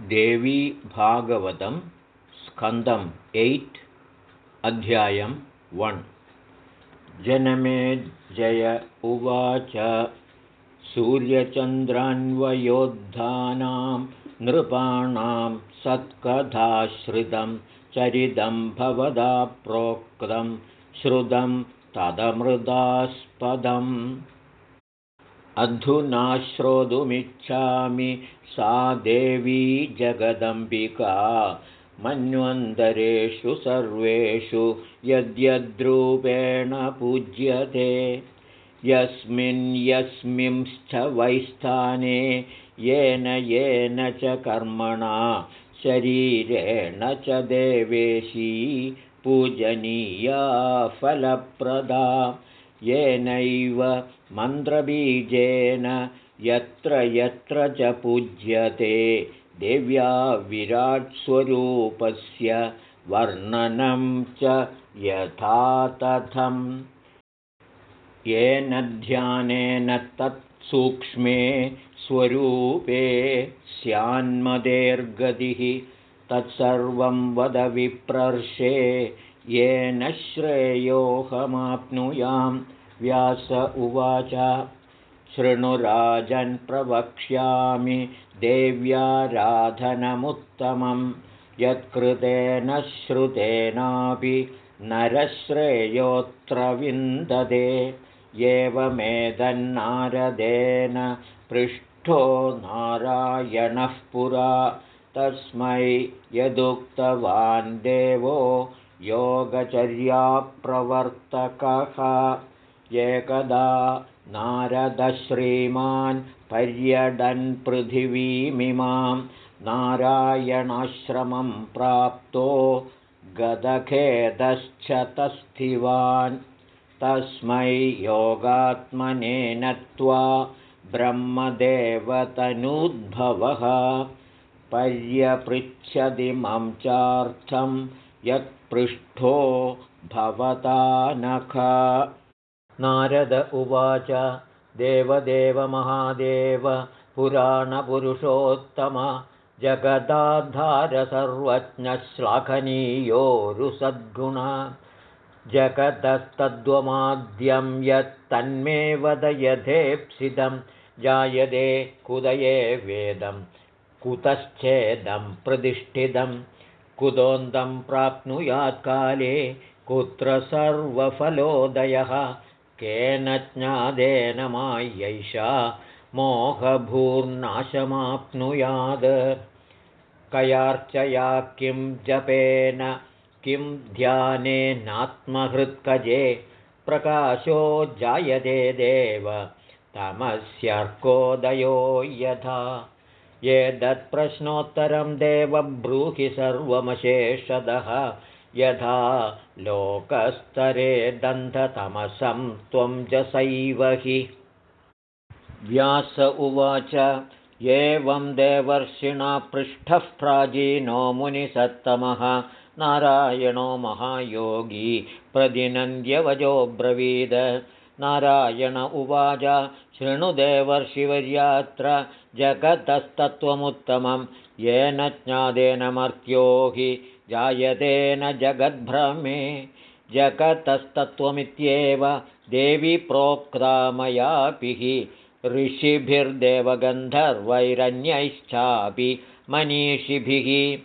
देवी भागवतं स्कन्दम् एय्ट् अध्यायं वन्। जनमे जय उवाच। सूर्यचन्द्रान्वयोद्धानां नृपाणां सत्कथाश्रितं चरितं भवदा प्रोक्तं श्रुतं तदमृदास्पदम् अधुना श्रोतुमिच्छामि सा देवी जगदम्बिका। मन्वन्तरेषु सर्वेषु यद्यद्रूपेण पूज्यते। यस्मिन् यस्मिंश्च वैस्थाने येन येन च कर्मणा शरीरेण च देवेशी पूजनीया फलप्रदा येनैव मन्त्रबीजेन यत्र यत्र च पूज्यते। देव्या विराट्स्वरूपस्य वर्णनं च यथा तथम्। येन ध्यानेन तत्सूक्ष्मे स्वरूपे स्यान्मदेर्गतिः तत्सर्वं वद विप्रर्षे येन श्रेयोऽहमाप्नुयां व्यास उवाच। शृणुराजन् प्रवक्ष्यामि देव्याराधनमुत्तमं यत्कृतेन श्रुतेनापि नरश्रेयोऽत्र विन्दते एवमेतन्नारदेन पृष्ठो नारायणः पुरा। तस्मै यदुक्तवान् देवो योगचर्याप्रवर्तकः। एकदा नारदश्रीमान् पर्यडन् पृथिवीमिमां नारायणाश्रमं प्राप्तो गदखेदश्च तस्थिवान् तस्मै योगात्मने नत्वा ब्रह्मदेवतनुद्भवः। पर्यपृच्छदिमं चार्थं यत्पृष्ठो भवता नख। नारद उवाच देवदेवमहादेव पुराणपुरुषोत्तम जगदाधारसर्वज्ञश्लाघनीयोरुसद्गुण। जगतस्तद्वमाद्यं यत्तन्मे वद यथेप्सितं जायते कुदये वेदं कुतश्चेदं प्रतिष्ठितं कुतोन्दं प्राप्नुयात्काले कुत्र सर्वफलोदयः? केन ज्ञादेन मायैषा मोहभूर्नाशमाप्नुयात्? कयार्चया किं जपेन किं ध्यानेनात्महृत्कजे? प्रकाशो जायते देव तमस्यर्कोदयो यथा एतत्प्रश्नोत्तरं देवब्रूहि सर्वमशेषदः। यथा लोकस्तरे दन्धतमसं त्वं जसैव हि। व्यास उवाच एवं देवर्षिणा पृष्ठः प्राचीनो मुनिसत्तमः। नारायणो महायोगी प्रतिनन्द्यवजोऽब्रवीद नारायण उवाच शृणुदेवर्षिवर्यात्र जगतस्तत्त्वमुत्तमं येन ज्ञादेन मर्त्यो हि जायतेन जगद्भ्रमे। जगतस्तत्त्वमित्येव देवी प्रोक्ता मयापि। ऋषिभिर्देवगन्धर्वैरन्यैश्चापि मनीषिभिः।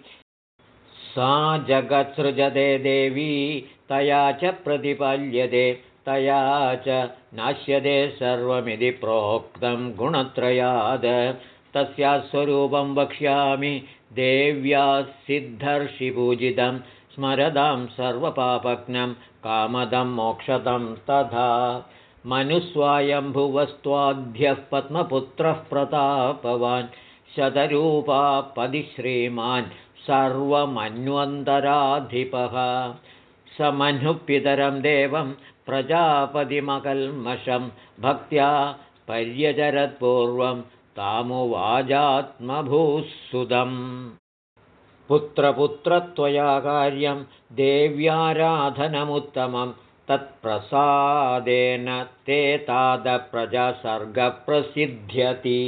सा जगत्सृजते देवी तया च प्रतिपाल्यते तया च नाश्यते सर्वमिति प्रोक्तं गुणत्रयाद। तस्याः स्वरूपं वक्ष्यामि देव्याः सिद्धर्षिपूजितं स्मरदां सर्वपापज्ञं कामदं मोक्षदं तथा। मनुस्वायम्भुवस्त्वाद्यः पद्मपुत्रः प्रतापवान् शतरूपापदिश्रीमान् सर्वमन्वन्तराधिपः। स मनुपितरं देवं प्रजापतिमकल्मषं भक्त्या पर्यचरत्पूर्वं तामुवाजात्मभूःसुदम् पुत्रपुत्रत्वया कार्यं देव्याराधनमुत्तमं तत्प्रसादेन ते तादप्रजासर्गप्रसिद्ध्यति।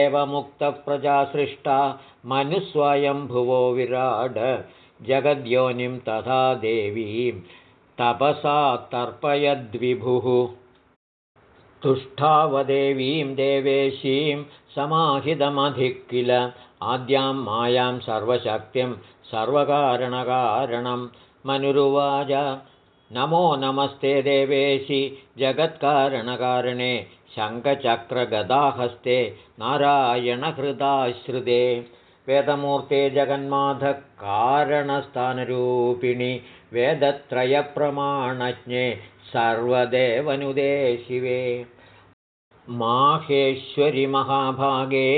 एवमुक्तप्रजासृष्टा मनुस्वयम्भुवो विराड जगद्योनिं तथा देवीं तपसा तर्पयद्विभुः तुष्टावदेवीं देवेशीं समाहितमधिक् किल आद्यां मायां सर्वशक्तिं सर्वकारणकारणं। मनुरुवाच नमो नमस्ते देवेशि जगत्कारणकारणे शङ्खचक्रगदाहस्ते नारायणहृदाश्रिते। वेदमूर्ते जगन्माधकारणस्थानरूपिणि वेदत्रयप्रमाणज्ञे सर्वदेवनुदे शिवे माहेश्वरि महाभागे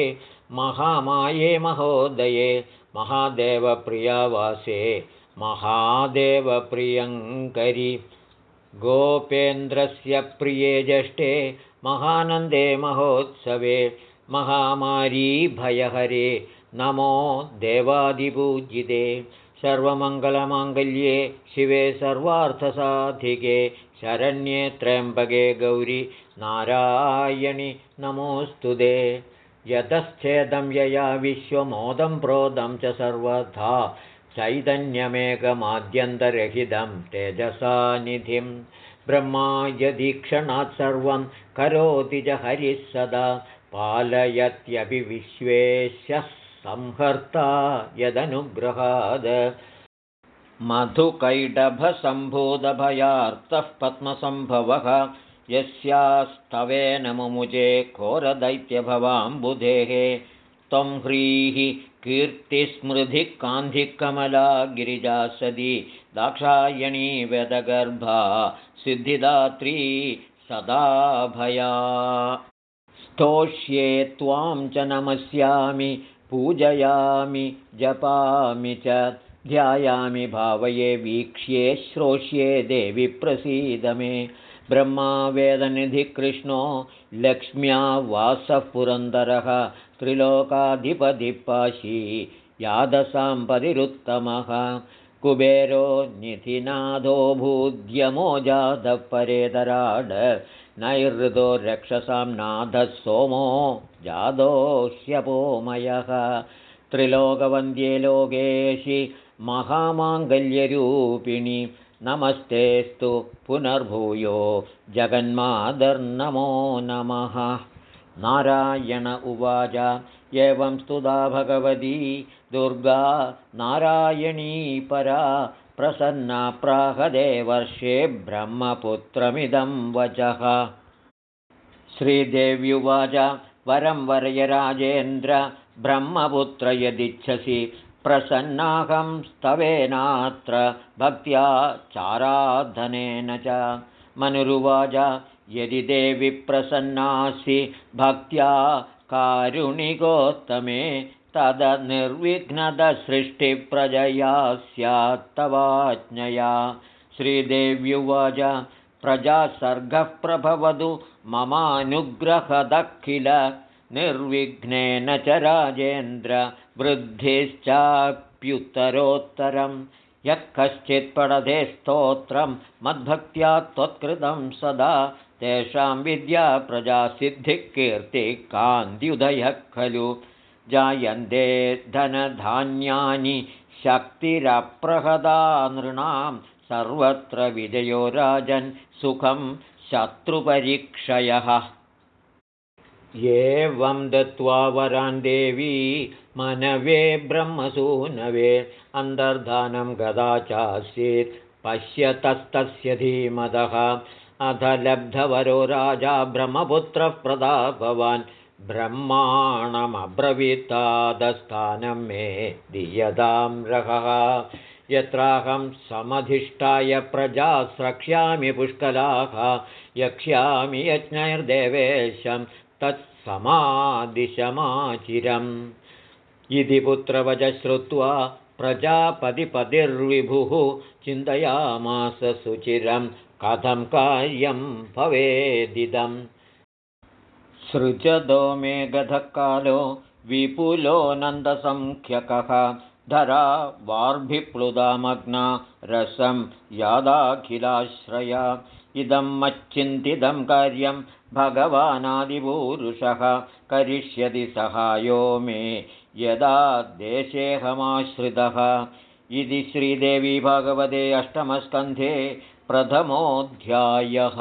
महामाये महोदये महादेवप्रियावासे महादेवप्रियङ्करि गोपेन्द्रस्य प्रिये ज्येष्ठे महानन्दे महोत्सवे महामारीभयहरे नमो देवादिपूजिते सर्वमङ्गलमाङ्गल्ये शिवे सर्वार्थसाधिके शरण्ये त्र्यम्बके गौरि नारायणि नमोऽस्तु ते। यतश्चेदं यया विश्वमोदं प्रोदं च सर्वथा चैतन्यमेकमाद्यन्तरहितं तेजसानिधिं। ब्रह्मा यदीक्षणात् सर्वं करोति च हरिः सदा पालयत्यपि विश्वेश्यः संहर्ता यदनुग्रहाद। मधुकैडभसम्भूतभयार्तः पद्मसम्भवः यस्यास्तवेन मुमुजे घोरदैत्यभवाम्बुधेः। त्वं ह्रीः कीर्तिस्मृधिः कान्धिकमला गिरिजा सदी दाक्षायणी वेदगर्भा सिद्धिदात्री सदा भया स्तोष्ये त्वां च नमस्यामि पूजयामि जपामि च ध्यायामि भावये वीक्ष्ये श्रोष्ये देवि प्रसीद मे ब्रह्मा वेदनिधिकृष्णो लक्ष्म्या वासः पुरन्दरः त्रिलोकाधिपधिपाशी यादसाम्पतिरुत्तमः कुबेरो निधिनाथो भूद्यमो जातः परेतराड नैहृदो रक्षसां नाथः सोमो जादोह्यपोमयः त्रिलोकवन्द्ये लोकेशि महामाङ्गल्यरूपिणि नमस्तेस्तु पुनर्भूयो। जगन्मादर्नमो नमः। नारायण उवाच एवं स्तुता भगवती दुर्गा नारायणी परा प्रसन्ना प्राहदेवर्षे ब्रह्मपुत्रमिदं वचः। श्रीदेव्युवाच वरं वरय राजेन्द्र ब्रह्मपुत्र यदिच्छसि प्रसन्नाहं स्तवेनात्र भक्त्या चाराधनेन च। मनुरुवाच यदि देवि प्रसन्नासि भक्त्या कारुणिकोत्तमे तदनिर्विघ्नदसृष्टिप्रजया स्यात्तवाज्ञया श्रीदेव्युवाच प्रजासर्गः प्रभवतु ममानुग्रहदखिल। निर्विघ्नेन च राजेन्द्र वृद्धिश्चाप्युत्तरोत्तरं। यः कश्चित् पडधे स्तोत्रं मद्भक्त्या त्वत्कृतं सदा। तेषां विद्या प्रजासिद्धिः कीर्तिः कान्त्युदयः खलु जायन्ते धनधान्यानि शक्तिरप्रहदा नृणां सर्वत्र विजयो राजन् सुखं शत्रुपरीक्षयः। एवं दत्त्वा वरान् देवी मनवे ब्रह्मसूनवे अन्तर्धानं गदा चासीत् पश्यतस्तस्य धीमतः अथ लब्धवरो राजा ब्रह्मपुत्रः प्रदाभवान् ब्रह्माणमब्रवीतादस्थानं मे दीयतां रहः यत्राहं समधिष्ठाय प्रजा स्रक्ष्यामि पुष्कलाः यक्ष्यामि यज्ञैर्देवेशं तत्समादिशमाचिरम्। इति पुत्रवच श्रुत्वा प्रजापतिपतिर्विभुः चिन्तयामास सुचिरं कथं कार्यं भवेदिदम् सृजदो मे गधकालो विपुलो नन्दसङ्ख्यकः धरा वार्भिप्लुदामग्ना रसं यादाखिलाश्रया। इदं मच्चिन्तितं कार्यं भगवानादिपूरुषः करिष्यति सहायो मे। यदा देशेऽहमाश्रितः। इति श्रीदेवी भगवते अष्टमस्कन्धे प्रथमोऽध्यायः